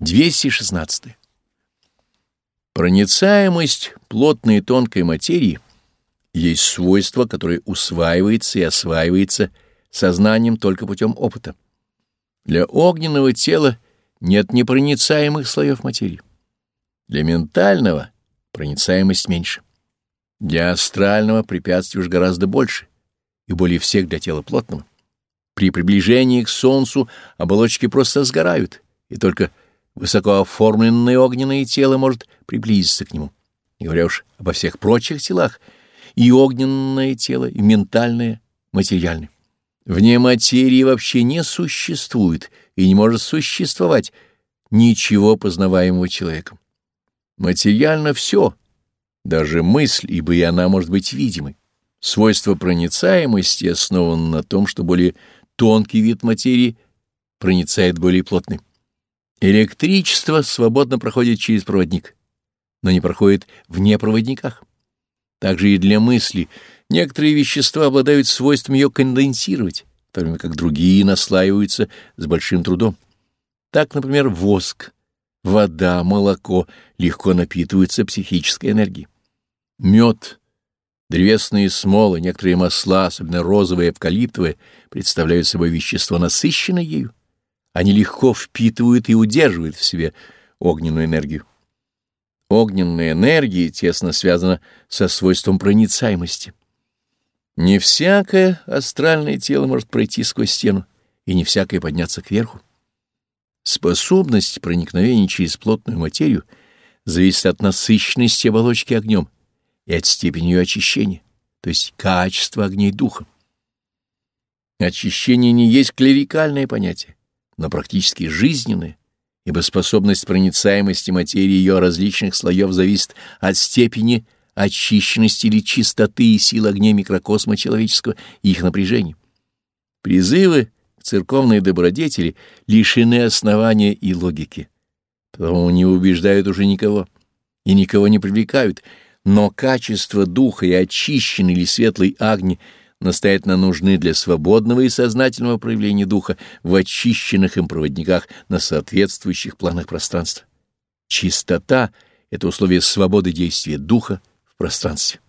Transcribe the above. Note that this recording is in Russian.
216. Проницаемость плотной и тонкой материи есть свойство, которое усваивается и осваивается сознанием только путем опыта. Для огненного тела нет непроницаемых слоев материи. Для ментального проницаемость меньше. Для астрального препятствий уж гораздо больше, и более всех для тела плотного. При приближении к Солнцу оболочки просто сгорают, и только высокооформленное огненное тело может приблизиться к нему, не говоря уж обо всех прочих телах, и огненное тело, и ментальное, материальное. Вне материи вообще не существует и не может существовать ничего познаваемого человеком. Материально все, даже мысль, ибо и она может быть видимой. Свойство проницаемости основано на том, что более тонкий вид материи проницает более плотный. Электричество свободно проходит через проводник, но не проходит вне проводниках. Также и для мысли некоторые вещества обладают свойством ее конденсировать, в то время как другие наслаиваются с большим трудом. Так, например, воск, вода, молоко легко напитываются психической энергией. Мед, древесные смолы, некоторые масла, особенно розовые и эвкалиптовые, представляют собой вещество, насыщенное ею. Они легко впитывают и удерживают в себе огненную энергию. Огненная энергия тесно связана со свойством проницаемости. Не всякое астральное тело может пройти сквозь стену, и не всякое подняться кверху. Способность проникновения через плотную материю зависит от насыщенности оболочки огнем и от степени ее очищения, то есть качества огней духа. Очищение не есть клерикальное понятие но практически жизненное, ибо способность проницаемости материи ее различных слоев зависит от степени очищенности или чистоты и сил огней микрокосма человеческого и их напряжений. Призывы к церковной добродетели лишены основания и логики, потому не убеждают уже никого и никого не привлекают, но качество духа и очищенный или светлый огни — настоятельно нужны для свободного и сознательного проявления духа в очищенных им проводниках на соответствующих планах пространства. Чистота — это условие свободы действия духа в пространстве.